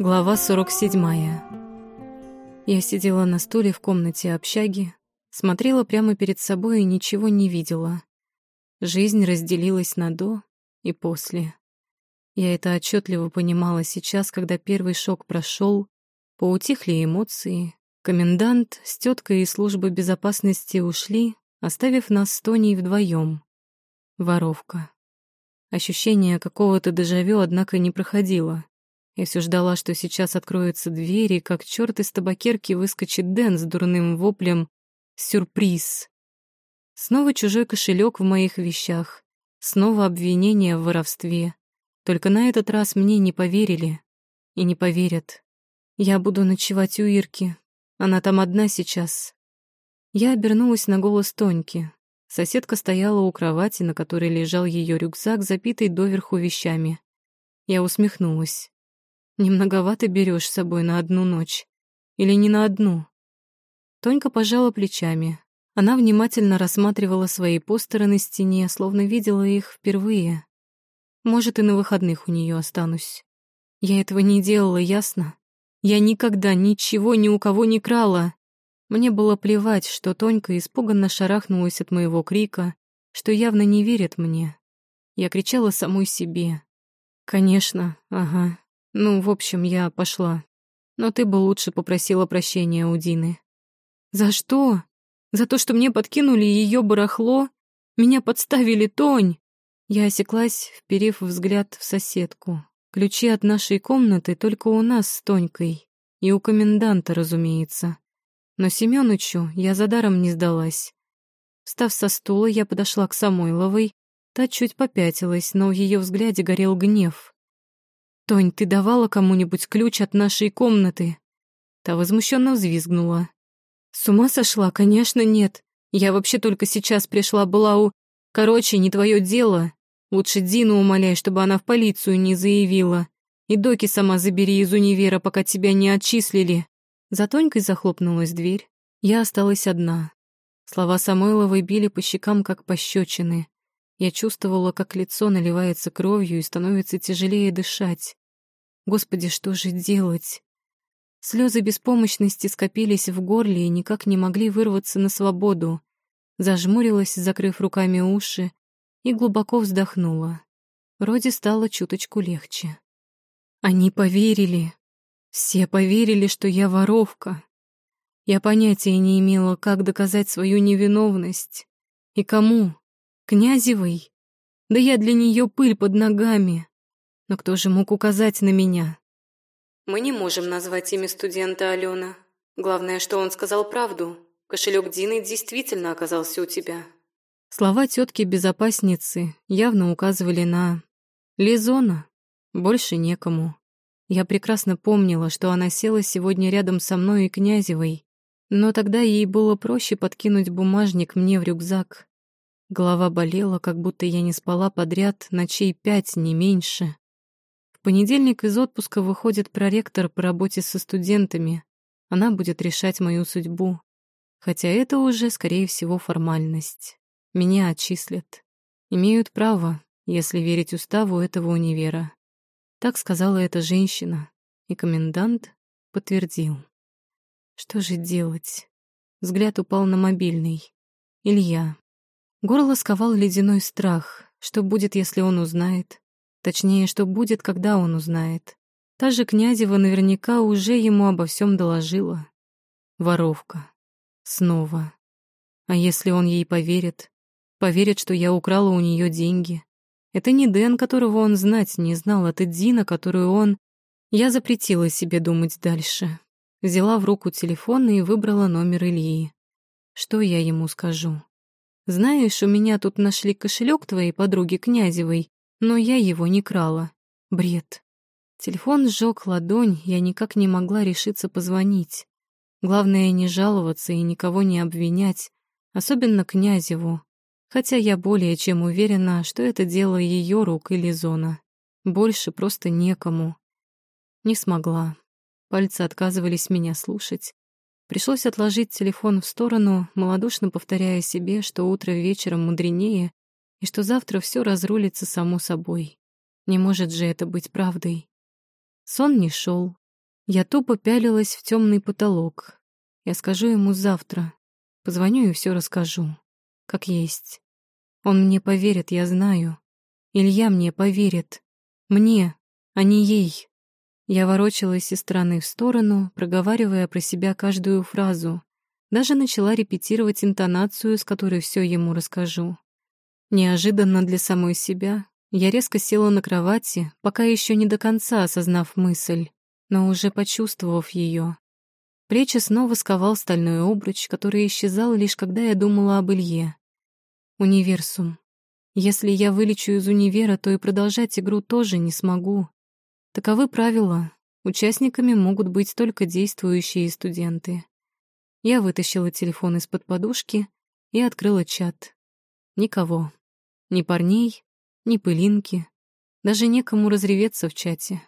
Глава 47. Я сидела на стуле в комнате общаги, смотрела прямо перед собой и ничего не видела. Жизнь разделилась на «до» и «после». Я это отчетливо понимала сейчас, когда первый шок прошел, поутихли эмоции, комендант с теткой из службы безопасности ушли, оставив нас с Тоней вдвоем. Воровка. Ощущение какого-то дежавю, однако, не проходило. Я все ждала, что сейчас откроются двери, как черт из табакерки выскочит Дэн с дурным воплем «Сюрприз!». Снова чужой кошелек в моих вещах, снова обвинение в воровстве. Только на этот раз мне не поверили и не поверят. Я буду ночевать у Ирки. Она там одна сейчас. Я обернулась на голос Тоньки. Соседка стояла у кровати, на которой лежал ее рюкзак, запитый доверху вещами. Я усмехнулась. Немноговато берешь с собой на одну ночь. Или не на одну. Тонька пожала плечами. Она внимательно рассматривала свои постеры на стене, словно видела их впервые. Может, и на выходных у нее останусь. Я этого не делала, ясно? Я никогда ничего ни у кого не крала. Мне было плевать, что Тонька испуганно шарахнулась от моего крика, что явно не верит мне. Я кричала самой себе. «Конечно, ага, ну, в общем, я пошла. Но ты бы лучше попросила прощения у Дины. За что? За то, что мне подкинули ее барахло? Меня подставили, Тонь! Я осеклась, вперив взгляд в соседку. Ключи от нашей комнаты только у нас с Тонькой. И у коменданта, разумеется. Но Семёнычу я за даром не сдалась. Встав со стула, я подошла к Самойловой. Та чуть попятилась, но в ее взгляде горел гнев. «Тонь, ты давала кому-нибудь ключ от нашей комнаты?» Та возмущенно взвизгнула. «С ума сошла? Конечно, нет. Я вообще только сейчас пришла, была у... Короче, не твое дело. Лучше Дину умоляй, чтобы она в полицию не заявила. И доки сама забери из универа, пока тебя не отчислили». За Тонькой захлопнулась дверь. Я осталась одна. Слова Самойловой били по щекам, как пощечины. Я чувствовала, как лицо наливается кровью и становится тяжелее дышать. Господи, что же делать? Слезы беспомощности скопились в горле и никак не могли вырваться на свободу. Зажмурилась, закрыв руками уши, и глубоко вздохнула. Вроде стало чуточку легче. Они поверили. Все поверили, что я воровка. Я понятия не имела, как доказать свою невиновность. И кому? Князевой? Да я для нее пыль под ногами. Но кто же мог указать на меня? Мы не можем назвать имя студента Алена. Главное, что он сказал правду. Кошелек Дины действительно оказался у тебя. Слова тетки-безопасницы явно указывали на... Лизона. Больше некому. Я прекрасно помнила, что она села сегодня рядом со мной и Князевой, но тогда ей было проще подкинуть бумажник мне в рюкзак. Голова болела, как будто я не спала подряд ночей пять, не меньше. В понедельник из отпуска выходит проректор по работе со студентами. Она будет решать мою судьбу. Хотя это уже, скорее всего, формальность. Меня отчислят. Имеют право, если верить уставу этого универа. Так сказала эта женщина, и комендант подтвердил. Что же делать? Взгляд упал на мобильный. Илья. Горло сковал ледяной страх. Что будет, если он узнает? Точнее, что будет, когда он узнает. Та же Князева наверняка уже ему обо всем доложила. Воровка. Снова. А если он ей поверит? Поверит, что я украла у нее деньги. Это не Дэн, которого он знать не знал, это Дина, которую он... Я запретила себе думать дальше. Взяла в руку телефон и выбрала номер Ильи. Что я ему скажу? Знаешь, у меня тут нашли кошелек твоей подруги Князевой, но я его не крала. Бред. Телефон сжег ладонь, я никак не могла решиться позвонить. Главное не жаловаться и никого не обвинять, особенно Князеву, хотя я более чем уверена, что это дело ее рук или зона. Больше просто некому. Не смогла. Пальцы отказывались меня слушать. Пришлось отложить телефон в сторону, малодушно повторяя себе, что утро вечером мудренее, и что завтра все разрулится само собой. Не может же это быть правдой. Сон не шел, Я тупо пялилась в темный потолок. Я скажу ему завтра. Позвоню и все расскажу. Как есть. Он мне поверит, я знаю. Илья мне поверит. Мне, а не ей. Я ворочалась из стороны в сторону, проговаривая про себя каждую фразу. Даже начала репетировать интонацию, с которой все ему расскажу. Неожиданно для самой себя я резко села на кровати, пока еще не до конца осознав мысль, но уже почувствовав ее. Плечи снова сковал стальной обруч, который исчезал лишь когда я думала об Илье. Универсум. Если я вылечу из универа, то и продолжать игру тоже не смогу. Таковы правила. Участниками могут быть только действующие студенты. Я вытащила телефон из-под подушки и открыла чат. Никого. Ни парней, ни пылинки. Даже некому разреветься в чате.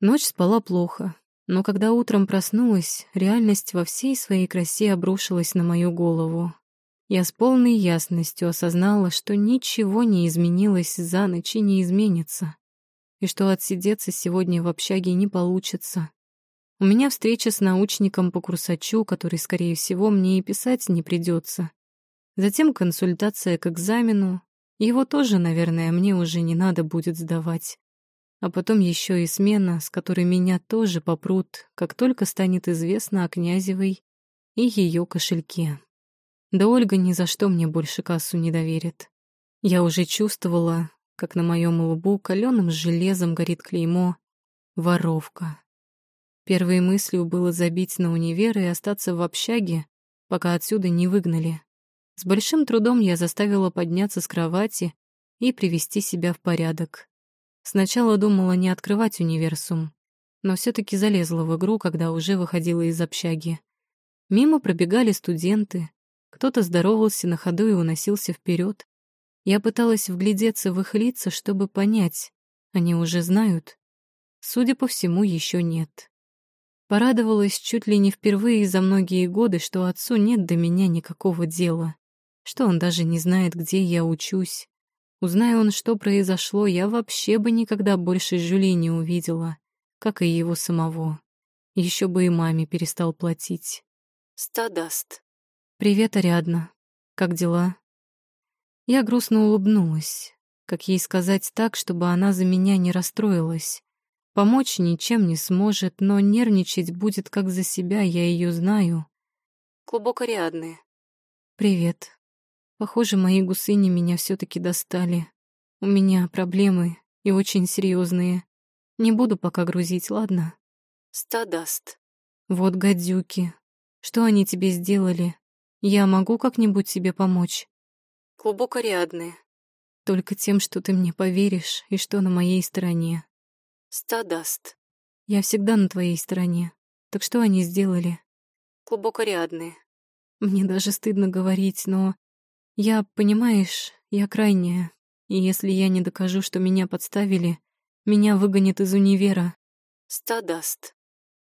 Ночь спала плохо, но когда утром проснулась, реальность во всей своей красе обрушилась на мою голову. Я с полной ясностью осознала, что ничего не изменилось за ночь и не изменится, и что отсидеться сегодня в общаге не получится. У меня встреча с научником по курсачу, который, скорее всего, мне и писать не придется. Затем консультация к экзамену, его тоже, наверное, мне уже не надо будет сдавать. А потом еще и смена, с которой меня тоже попрут, как только станет известно о Князевой и ее кошельке. Да Ольга ни за что мне больше кассу не доверит. Я уже чувствовала, как на моем лбу каленым железом горит клеймо «Воровка». Первой мыслью было забить на универ и остаться в общаге, пока отсюда не выгнали. С большим трудом я заставила подняться с кровати и привести себя в порядок. Сначала думала не открывать универсум, но все таки залезла в игру, когда уже выходила из общаги. Мимо пробегали студенты, кто-то здоровался на ходу и уносился вперед. Я пыталась вглядеться в их лица, чтобы понять, они уже знают. Судя по всему, еще нет. Порадовалась чуть ли не впервые за многие годы, что отцу нет до меня никакого дела что он даже не знает, где я учусь. Узнай он, что произошло, я вообще бы никогда больше Жюли не увидела, как и его самого. Еще бы и маме перестал платить. Стадаст. «Привет, Ариадна. Как дела?» Я грустно улыбнулась. Как ей сказать так, чтобы она за меня не расстроилась? Помочь ничем не сможет, но нервничать будет как за себя, я ее знаю. Клубок Ариадны. «Привет. Похоже, мои гусыни меня все таки достали. У меня проблемы и очень серьезные. Не буду пока грузить, ладно? Стадаст. Вот гадюки. Что они тебе сделали? Я могу как-нибудь тебе помочь? Клубок Ариадны. Только тем, что ты мне поверишь и что на моей стороне. Стадаст. Я всегда на твоей стороне. Так что они сделали? Клубок Ариадны. Мне даже стыдно говорить, но я, понимаешь, я крайняя, и если я не докажу, что меня подставили, меня выгонят из универа. Стадаст.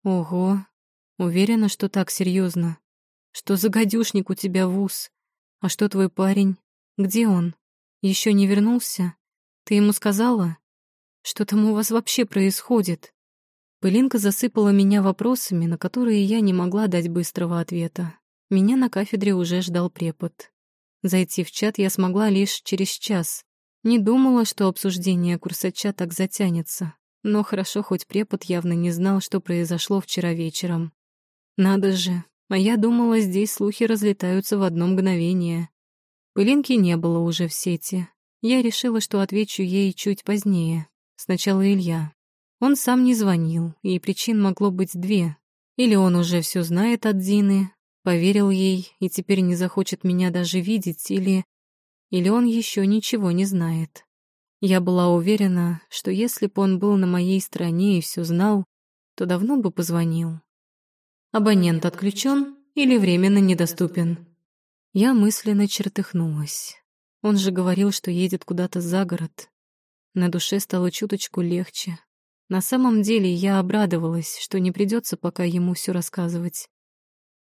Ого, уверена, что так серьезно. Что за гадюшник у тебя в ус? А что твой парень? Где он? Еще не вернулся? Ты ему сказала? Что там у вас вообще происходит? Пылинка засыпала меня вопросами, на которые я не могла дать быстрого ответа. Меня на кафедре уже ждал препод. Зайти в чат я смогла лишь через час. Не думала, что обсуждение курсача так затянется. Но хорошо, хоть препод явно не знал, что произошло вчера вечером. Надо же, а я думала, здесь слухи разлетаются в одно мгновение. Пылинки не было уже в сети. Я решила, что отвечу ей чуть позднее. Сначала Илья. Он сам не звонил, и причин могло быть две. Или он уже все знает от Дины, Поверил ей и теперь не захочет меня даже видеть, или... Или он еще ничего не знает. Я была уверена, что если бы он был на моей стороне и все знал, то давно бы позвонил. Абонент отключен или временно недоступен. Я мысленно чертыхнулась. Он же говорил, что едет куда-то за город. На душе стало чуточку легче. На самом деле я обрадовалась, что не придется пока ему все рассказывать.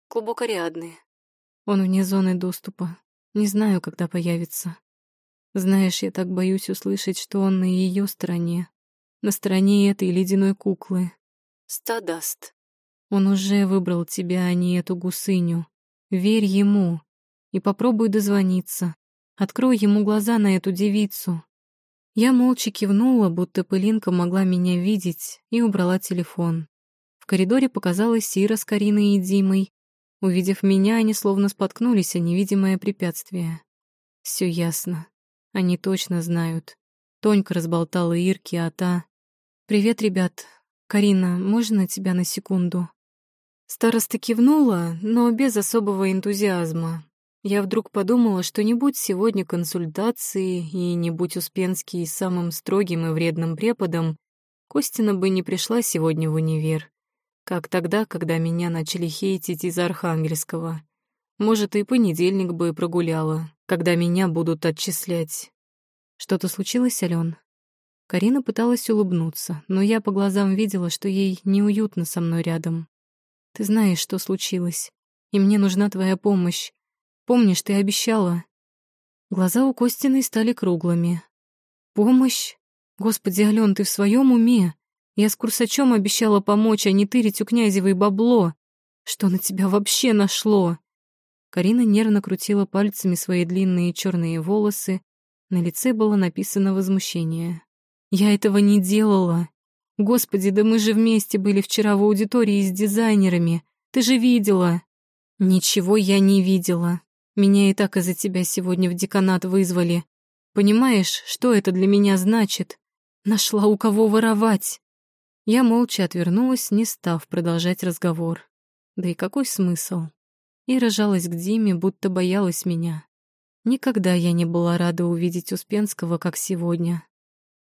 Клубок Ариадны. Он вне зоны доступа. Не знаю, когда появится. Знаешь, я так боюсь услышать, что он на ее стороне. На стороне этой ледяной куклы. Стадаст. Он уже выбрал тебя, а не эту гусыню. Верь ему и попробуй дозвониться. Открой ему глаза на эту девицу. Я молча кивнула, будто пылинка могла меня видеть, и убрала телефон. В коридоре показалась Сира с Кариной и Димой. Увидев меня, они словно споткнулись о невидимое препятствие. Все ясно. Они точно знают. Тонька разболтала Ирке, а та... «Привет, ребят. Карина, можно тебя на секунду?» Староста кивнула, но без особого энтузиазма. Я вдруг подумала, что не будь сегодня консультации и не будь Успенский самым строгим и вредным преподом, Костина бы не пришла сегодня в универ, как тогда, когда меня начали хейтить из Архангельского. Может, и понедельник бы прогуляла, когда меня будут отчислять. Что-то случилось, Ален? Карина пыталась улыбнуться, но я по глазам видела, что ей неуютно со мной рядом. Ты знаешь, что случилось, и мне нужна твоя помощь. Помнишь, ты обещала?» Глаза у Костиной стали круглыми. «Помощь? Господи, Ален, ты в своем уме? Я с курсачом обещала помочь, а не тырить у Князевой бабло. Что на тебя вообще нашло?» Карина нервно крутила пальцами свои длинные черные волосы. На лице было написано возмущение. «Я этого не делала. Господи, да мы же вместе были вчера в аудитории с дизайнерами. Ты же видела. Ничего я не видела. Меня и так из-за тебя сегодня в деканат вызвали. Понимаешь, что это для меня значит? Нашла у кого воровать. Я молча отвернулась, не став продолжать разговор. Да и какой смысл? И рожалась к Диме, будто боялась меня. Никогда я не была рада увидеть Успенского, как сегодня.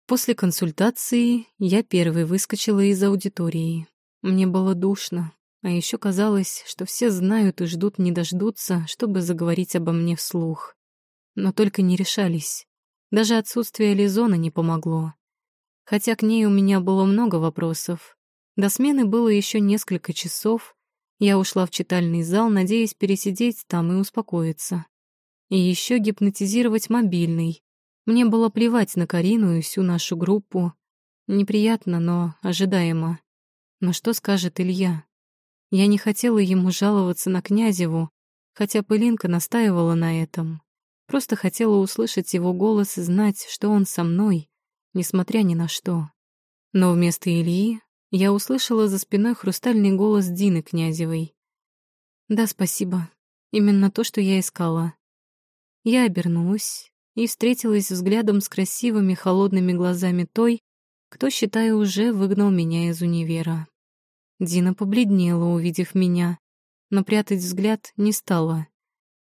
После консультации я первой выскочила из аудитории. Мне было душно, а еще казалось, что все знают и ждут не дождутся, чтобы заговорить обо мне вслух. Но только не решались. Даже отсутствие Лизона не помогло. Хотя к ней у меня было много вопросов. До смены было еще несколько часов. Я ушла в читальный зал, надеясь пересидеть там и успокоиться. И еще гипнотизировать мобильный, мне было плевать на Карину и всю нашу группу. Неприятно, но ожидаемо. Но что скажет Илья? Я не хотела ему жаловаться на Князеву, хотя Пылинка настаивала на этом. Просто хотела услышать его голос и знать, что он со мной, несмотря ни на что. Но вместо Ильи я услышала за спиной хрустальный голос Дины Князевой. «Да, спасибо. Именно то, что я искала». Я обернулась и встретилась взглядом с красивыми холодными глазами той, кто, считаю, уже выгнал меня из универа. Дина побледнела, увидев меня, но прятать взгляд не стала.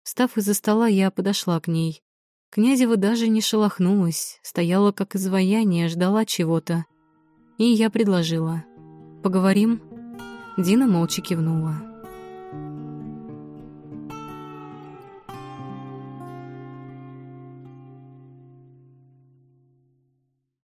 Встав из-за стола, я подошла к ней. Князева даже не шелохнулась, стояла как изваяние, ждала чего-то. И я предложила. «Поговорим?» Дина молча кивнула.